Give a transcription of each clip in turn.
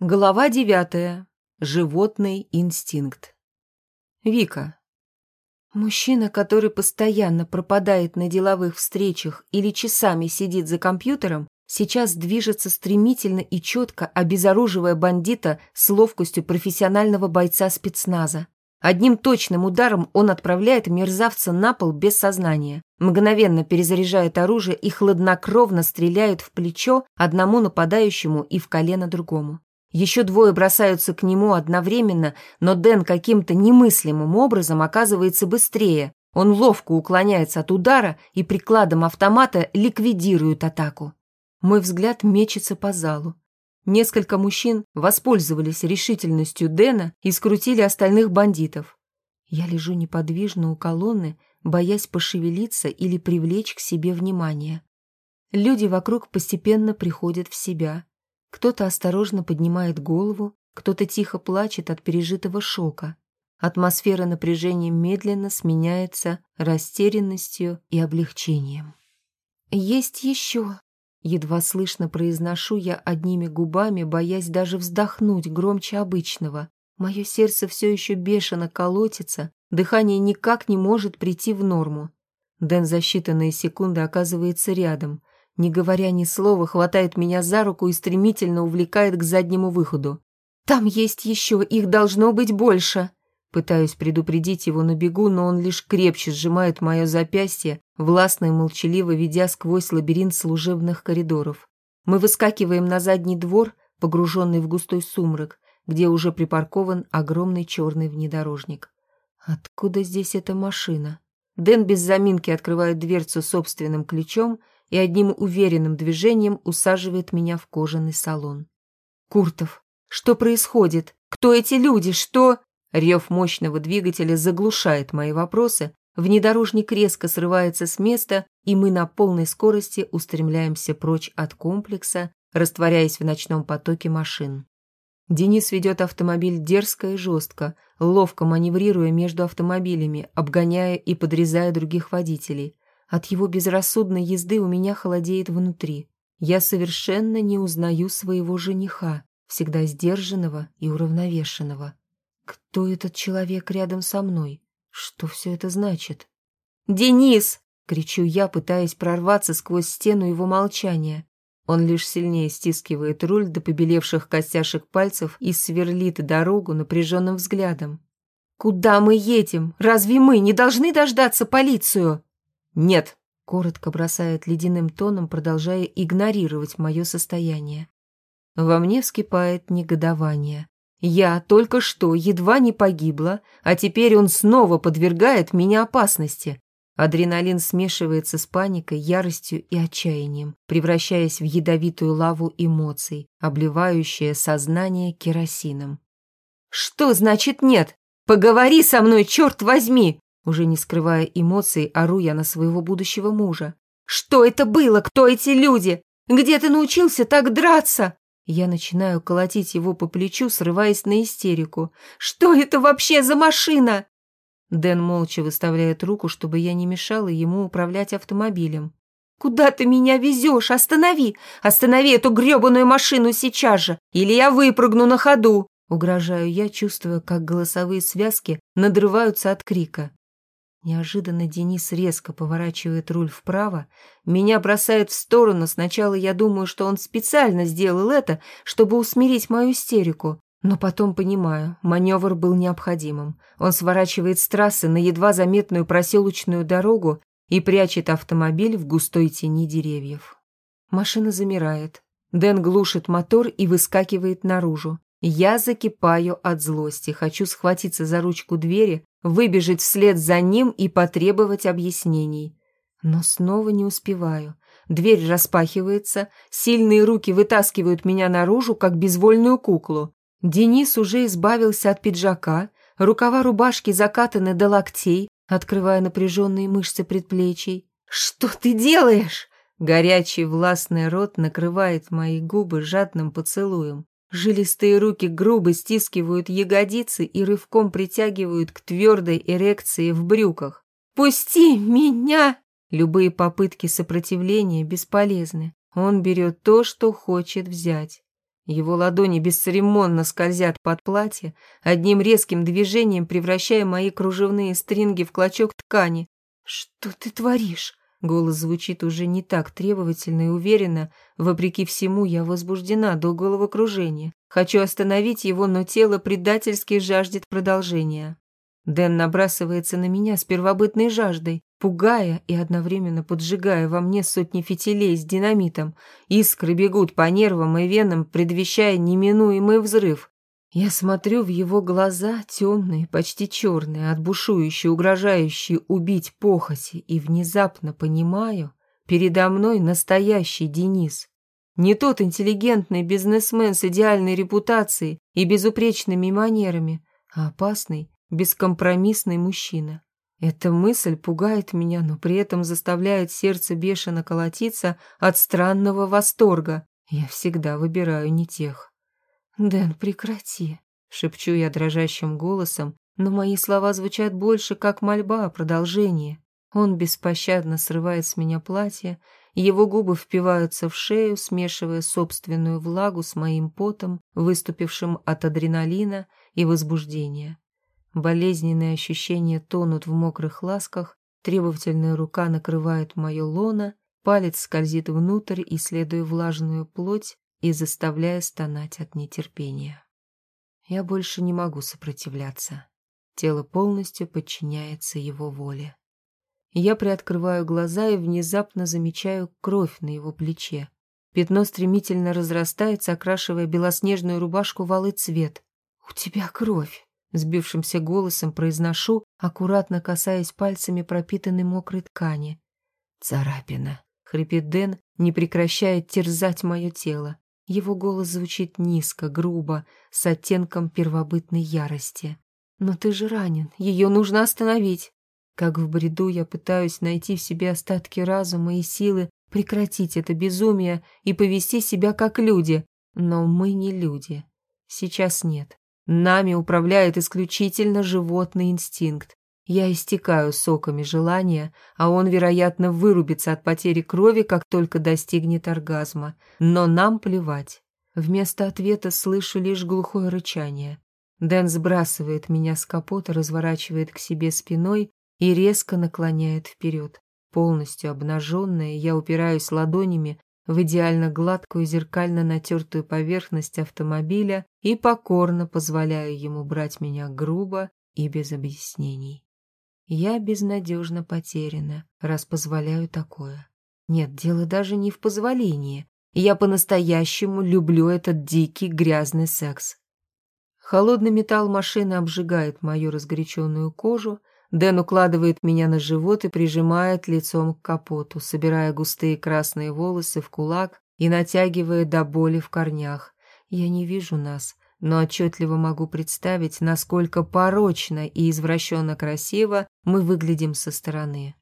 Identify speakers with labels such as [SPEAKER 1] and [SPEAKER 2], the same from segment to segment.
[SPEAKER 1] Глава девятая. Животный инстинкт. Вика. Мужчина, который постоянно пропадает на деловых встречах или часами сидит за компьютером, сейчас движется стремительно и четко, обезоруживая бандита с ловкостью профессионального бойца спецназа. Одним точным ударом он отправляет мерзавца на пол без сознания, мгновенно перезаряжает оружие и хладнокровно стреляет в плечо одному нападающему и в колено другому. Еще двое бросаются к нему одновременно, но Дэн каким-то немыслимым образом оказывается быстрее. Он ловко уклоняется от удара и прикладом автомата ликвидирует атаку. Мой взгляд мечется по залу. Несколько мужчин воспользовались решительностью Дэна и скрутили остальных бандитов. Я лежу неподвижно у колонны, боясь пошевелиться или привлечь к себе внимание. Люди вокруг постепенно приходят в себя. Кто-то осторожно поднимает голову, кто-то тихо плачет от пережитого шока. Атмосфера напряжения медленно сменяется растерянностью и облегчением. «Есть еще!» Едва слышно произношу я одними губами, боясь даже вздохнуть громче обычного. Мое сердце все еще бешено колотится, дыхание никак не может прийти в норму. Дэн за считанные секунды оказывается рядом — не говоря ни слова, хватает меня за руку и стремительно увлекает к заднему выходу. «Там есть еще, их должно быть больше!» Пытаюсь предупредить его на бегу, но он лишь крепче сжимает мое запястье, властно и молчаливо ведя сквозь лабиринт служебных коридоров. Мы выскакиваем на задний двор, погруженный в густой сумрак, где уже припаркован огромный черный внедорожник. Откуда здесь эта машина? Дэн без заминки открывает дверцу собственным ключом и одним уверенным движением усаживает меня в кожаный салон. «Куртов, что происходит? Кто эти люди? Что...» Рев мощного двигателя заглушает мои вопросы, внедорожник резко срывается с места, и мы на полной скорости устремляемся прочь от комплекса, растворяясь в ночном потоке машин. Денис ведет автомобиль дерзко и жестко, ловко маневрируя между автомобилями, обгоняя и подрезая других водителей. От его безрассудной езды у меня холодеет внутри. Я совершенно не узнаю своего жениха, всегда сдержанного и уравновешенного. Кто этот человек рядом со мной? Что все это значит? «Денис!» — кричу я, пытаясь прорваться сквозь стену его молчания. Он лишь сильнее стискивает руль до побелевших костяшек пальцев и сверлит дорогу напряженным взглядом. «Куда мы едем? Разве мы не должны дождаться полицию?» «Нет», — коротко бросает ледяным тоном, продолжая игнорировать мое состояние. Во мне вскипает негодование. Я только что едва не погибла, а теперь он снова подвергает меня опасности. Адреналин смешивается с паникой, яростью и отчаянием, превращаясь в ядовитую лаву эмоций, обливающее сознание керосином. «Что значит нет? Поговори со мной, черт возьми!» Уже не скрывая эмоций, ору я на своего будущего мужа. «Что это было? Кто эти люди? Где ты научился так драться?» Я начинаю колотить его по плечу, срываясь на истерику. «Что это вообще за машина?» Дэн молча выставляет руку, чтобы я не мешала ему управлять автомобилем. «Куда ты меня везешь? Останови! Останови эту гребаную машину сейчас же, или я выпрыгну на ходу!» Угрожаю я, чувствуя, как голосовые связки надрываются от крика. Неожиданно Денис резко поворачивает руль вправо, меня бросает в сторону. Сначала я думаю, что он специально сделал это, чтобы усмирить мою истерику. Но потом понимаю, маневр был необходимым. Он сворачивает с трассы на едва заметную проселочную дорогу и прячет автомобиль в густой тени деревьев. Машина замирает. Дэн глушит мотор и выскакивает наружу. Я закипаю от злости, хочу схватиться за ручку двери, выбежать вслед за ним и потребовать объяснений. Но снова не успеваю. Дверь распахивается, сильные руки вытаскивают меня наружу, как безвольную куклу. Денис уже избавился от пиджака, рукава рубашки закатаны до локтей, открывая напряженные мышцы предплечий. «Что ты делаешь?» Горячий властный рот накрывает мои губы жадным поцелуем. Жилистые руки грубо стискивают ягодицы и рывком притягивают к твердой эрекции в брюках. «Пусти меня!» Любые попытки сопротивления бесполезны. Он берет то, что хочет взять. Его ладони бесцеремонно скользят под платье, одним резким движением превращая мои кружевные стринги в клочок ткани. «Что ты творишь?» Голос звучит уже не так требовательно и уверенно. Вопреки всему, я возбуждена до головокружения. Хочу остановить его, но тело предательски жаждет продолжения. Дэн набрасывается на меня с первобытной жаждой, пугая и одновременно поджигая во мне сотни фитилей с динамитом. Искры бегут по нервам и венам, предвещая неминуемый взрыв. Я смотрю в его глаза, темные, почти черные, от бушующей, угрожающей убить похоти, и внезапно понимаю, передо мной настоящий Денис. Не тот интеллигентный бизнесмен с идеальной репутацией и безупречными манерами, а опасный, бескомпромиссный мужчина. Эта мысль пугает меня, но при этом заставляет сердце бешено колотиться от странного восторга. Я всегда выбираю не тех. «Дэн, прекрати», — шепчу я дрожащим голосом, но мои слова звучат больше как мольба о продолжении. Он беспощадно срывает с меня платье, его губы впиваются в шею, смешивая собственную влагу с моим потом, выступившим от адреналина и возбуждения. Болезненные ощущения тонут в мокрых ласках, требовательная рука накрывает мое лоно, палец скользит внутрь, исследуя влажную плоть и заставляя стонать от нетерпения. Я больше не могу сопротивляться. Тело полностью подчиняется его воле. Я приоткрываю глаза и внезапно замечаю кровь на его плече. Пятно стремительно разрастается, окрашивая белоснежную рубашку в алый цвет. «У тебя кровь!» Сбившимся голосом произношу, аккуратно касаясь пальцами пропитанной мокрой ткани. «Царапина», — хрипит Дэн, не прекращая терзать мое тело. Его голос звучит низко, грубо, с оттенком первобытной ярости. «Но ты же ранен, ее нужно остановить!» Как в бреду я пытаюсь найти в себе остатки разума и силы прекратить это безумие и повести себя как люди, но мы не люди. Сейчас нет. Нами управляет исключительно животный инстинкт. Я истекаю соками желания, а он, вероятно, вырубится от потери крови, как только достигнет оргазма. Но нам плевать. Вместо ответа слышу лишь глухое рычание. Дэн сбрасывает меня с капота, разворачивает к себе спиной и резко наклоняет вперед. Полностью обнаженная, я упираюсь ладонями в идеально гладкую зеркально натертую поверхность автомобиля и покорно позволяю ему брать меня грубо и без объяснений. Я безнадежно потеряна, раз позволяю такое. Нет, дело даже не в позволении. Я по-настоящему люблю этот дикий грязный секс. Холодный металл машины обжигает мою разгоряченную кожу, Дэн укладывает меня на живот и прижимает лицом к капоту, собирая густые красные волосы в кулак и натягивая до боли в корнях. Я не вижу нас, но отчетливо могу представить, насколько порочно и извращенно красиво мы выглядим со стороны.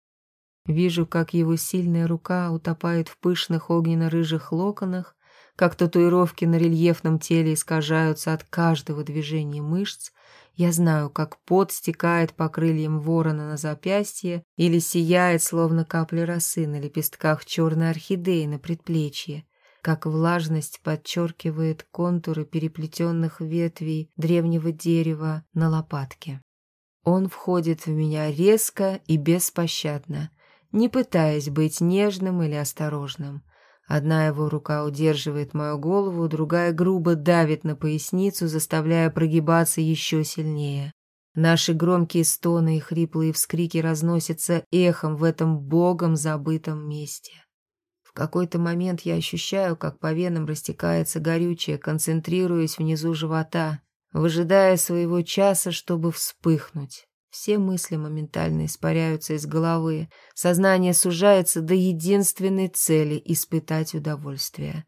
[SPEAKER 1] Вижу, как его сильная рука утопает в пышных огненно-рыжих локонах, как татуировки на рельефном теле искажаются от каждого движения мышц, я знаю, как пот стекает по крыльям ворона на запястье или сияет, словно капли росы на лепестках черной орхидеи на предплечье, как влажность подчеркивает контуры переплетенных ветвей древнего дерева на лопатке. Он входит в меня резко и беспощадно, не пытаясь быть нежным или осторожным. Одна его рука удерживает мою голову, другая грубо давит на поясницу, заставляя прогибаться еще сильнее. Наши громкие стоны и хриплые вскрики разносятся эхом в этом богом забытом месте. Какой-то момент я ощущаю, как по венам растекается горючее, концентрируясь внизу живота, выжидая своего часа, чтобы вспыхнуть. Все мысли моментально испаряются из головы, сознание сужается до единственной цели — испытать удовольствие.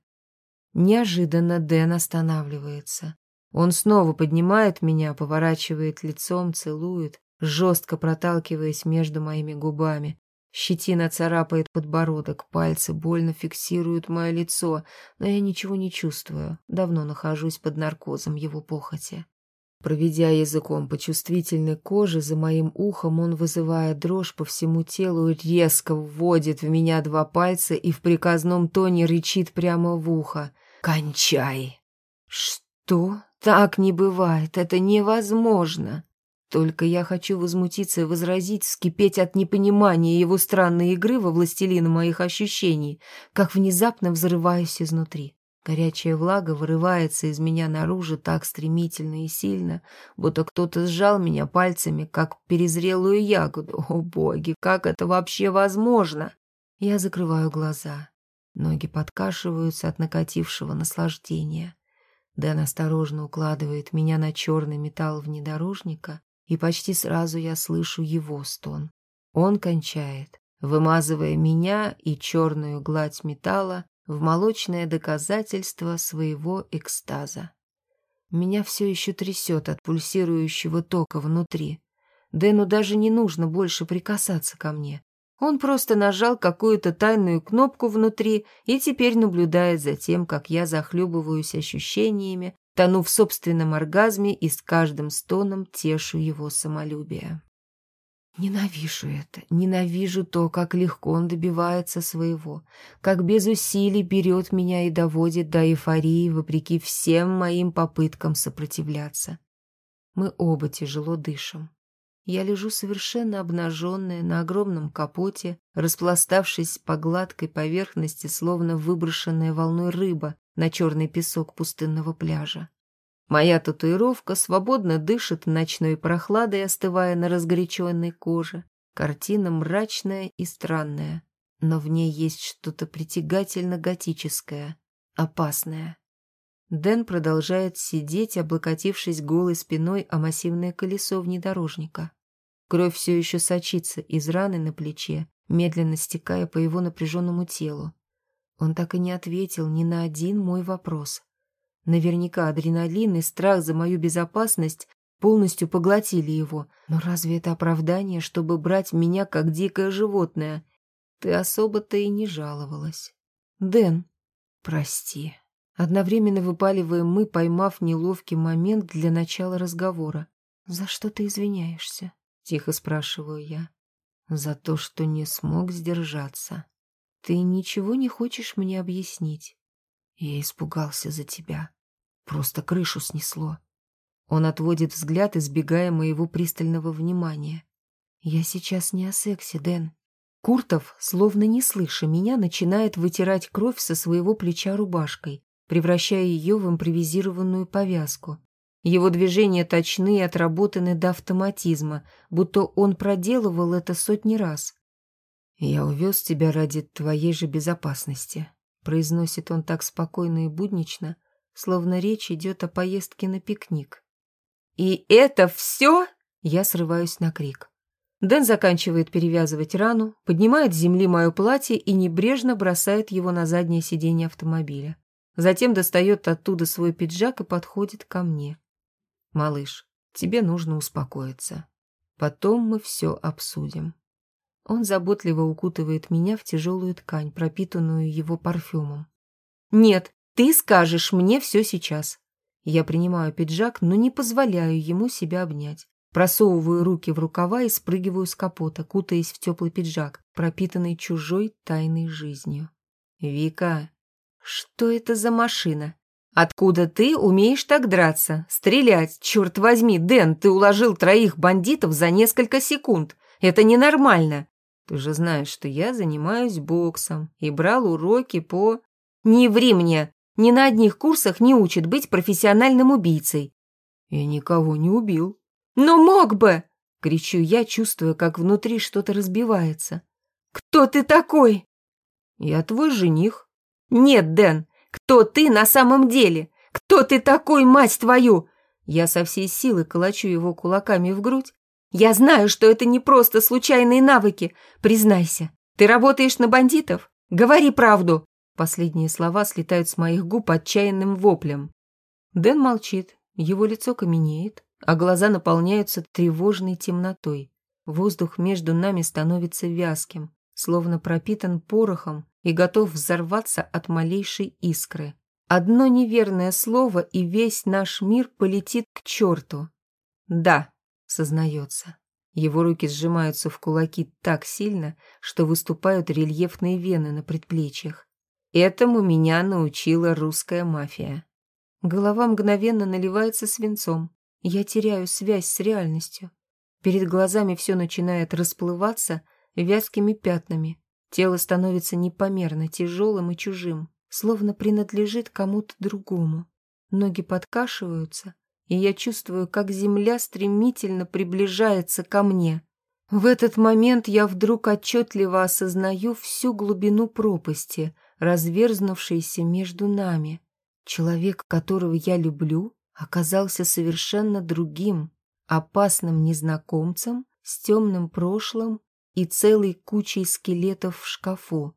[SPEAKER 1] Неожиданно Дэн останавливается. Он снова поднимает меня, поворачивает лицом, целует, жестко проталкиваясь между моими губами. Щетина царапает подбородок, пальцы больно фиксируют мое лицо, но я ничего не чувствую, давно нахожусь под наркозом его похоти. Проведя языком по чувствительной коже за моим ухом, он, вызывая дрожь по всему телу, резко вводит в меня два пальца и в приказном тоне рычит прямо в ухо. «Кончай!» Что? Так не бывает, это невозможно. Только я хочу возмутиться и возразить, вскипеть от непонимания его странной игры во властелина моих ощущений, как внезапно взрываюсь изнутри. Горячая влага вырывается из меня наружу так стремительно и сильно, будто кто-то сжал меня пальцами, как перезрелую ягоду. О, боги, как это вообще возможно? Я закрываю глаза. Ноги подкашиваются от накатившего наслаждения. Дэн осторожно укладывает меня на черный металл внедорожника, и почти сразу я слышу его стон. Он кончает, вымазывая меня и черную гладь металла в молочное доказательство своего экстаза. Меня все еще трясет от пульсирующего тока внутри. Дэну даже не нужно больше прикасаться ко мне. Он просто нажал какую-то тайную кнопку внутри и теперь наблюдает за тем, как я захлебываюсь ощущениями, тону в собственном оргазме и с каждым стоном тешу его самолюбие. Ненавижу это, ненавижу то, как легко он добивается своего, как без усилий берет меня и доводит до эйфории вопреки всем моим попыткам сопротивляться. Мы оба тяжело дышим. Я лежу совершенно обнаженная на огромном капоте, распластавшись по гладкой поверхности, словно выброшенная волной рыба на черный песок пустынного пляжа. Моя татуировка свободно дышит ночной прохладой, остывая на разгоряченной коже. Картина мрачная и странная, но в ней есть что-то притягательно готическое, опасное. Дэн продолжает сидеть, облокотившись голой спиной о массивное колесо внедорожника. Кровь все еще сочится из раны на плече, медленно стекая по его напряженному телу. Он так и не ответил ни на один мой вопрос. Наверняка адреналин и страх за мою безопасность полностью поглотили его. Но разве это оправдание, чтобы брать меня как дикое животное? Ты особо-то и не жаловалась. Дэн, прости. Одновременно выпаливаем мы, поймав неловкий момент для начала разговора. «За что ты извиняешься?» — тихо спрашиваю я. «За то, что не смог сдержаться. Ты ничего не хочешь мне объяснить?» Я испугался за тебя. Просто крышу снесло. Он отводит взгляд, избегая моего пристального внимания. Я сейчас не о сексе, Дэн. Куртов, словно не слыша меня, начинает вытирать кровь со своего плеча рубашкой, превращая ее в импровизированную повязку. Его движения точны и отработаны до автоматизма, будто он проделывал это сотни раз. «Я увез тебя ради твоей же безопасности», — произносит он так спокойно и буднично, словно речь идет о поездке на пикник. «И это все?» — я срываюсь на крик. Дэн заканчивает перевязывать рану, поднимает с земли мое платье и небрежно бросает его на заднее сиденье автомобиля. Затем достает оттуда свой пиджак и подходит ко мне. «Малыш, тебе нужно успокоиться. Потом мы все обсудим». Он заботливо укутывает меня в тяжелую ткань, пропитанную его парфюмом. «Нет, ты скажешь мне все сейчас». Я принимаю пиджак, но не позволяю ему себя обнять. Просовываю руки в рукава и спрыгиваю с капота, кутаясь в теплый пиджак, пропитанный чужой тайной жизнью. «Вика, что это за машина? Откуда ты умеешь так драться? Стрелять? Черт возьми, Дэн, ты уложил троих бандитов за несколько секунд. Это ненормально. Ты же знаешь, что я занимаюсь боксом и брал уроки по... Не ври мне! Ни на одних курсах не учат быть профессиональным убийцей. Я никого не убил. Но мог бы! Кричу я, чувствуя, как внутри что-то разбивается. Кто ты такой? Я твой жених. Нет, Дэн, кто ты на самом деле? Кто ты такой, мать твою? Я со всей силы колочу его кулаками в грудь. Я знаю, что это не просто случайные навыки. Признайся, ты работаешь на бандитов? Говори правду. Последние слова слетают с моих губ отчаянным воплем. Дэн молчит, его лицо каменеет, а глаза наполняются тревожной темнотой. Воздух между нами становится вязким, словно пропитан порохом и готов взорваться от малейшей искры. Одно неверное слово, и весь наш мир полетит к черту. Да, сознается. Его руки сжимаются в кулаки так сильно, что выступают рельефные вены на предплечьях. Этому меня научила русская мафия. Голова мгновенно наливается свинцом. Я теряю связь с реальностью. Перед глазами все начинает расплываться вязкими пятнами. Тело становится непомерно тяжелым и чужим, словно принадлежит кому-то другому. Ноги подкашиваются, и я чувствую, как земля стремительно приближается ко мне. В этот момент я вдруг отчетливо осознаю всю глубину пропасти, разверзнувшейся между нами. Человек, которого я люблю, оказался совершенно другим, опасным незнакомцем с темным прошлым и целой кучей скелетов в шкафу.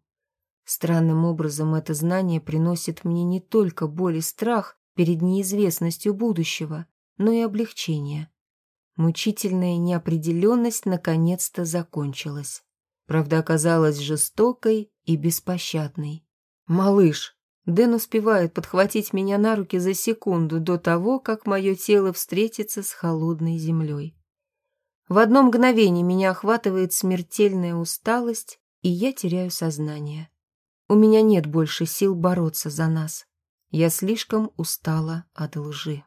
[SPEAKER 1] Странным образом это знание приносит мне не только боль и страх перед неизвестностью будущего, но и облегчение. Мучительная неопределенность наконец-то закончилась. Правда оказалась жестокой и беспощадной. «Малыш!» Дэн успевает подхватить меня на руки за секунду до того, как мое тело встретится с холодной землей. В одно мгновение меня охватывает смертельная усталость, и я теряю сознание. У меня нет больше сил бороться за нас. Я слишком устала от лжи.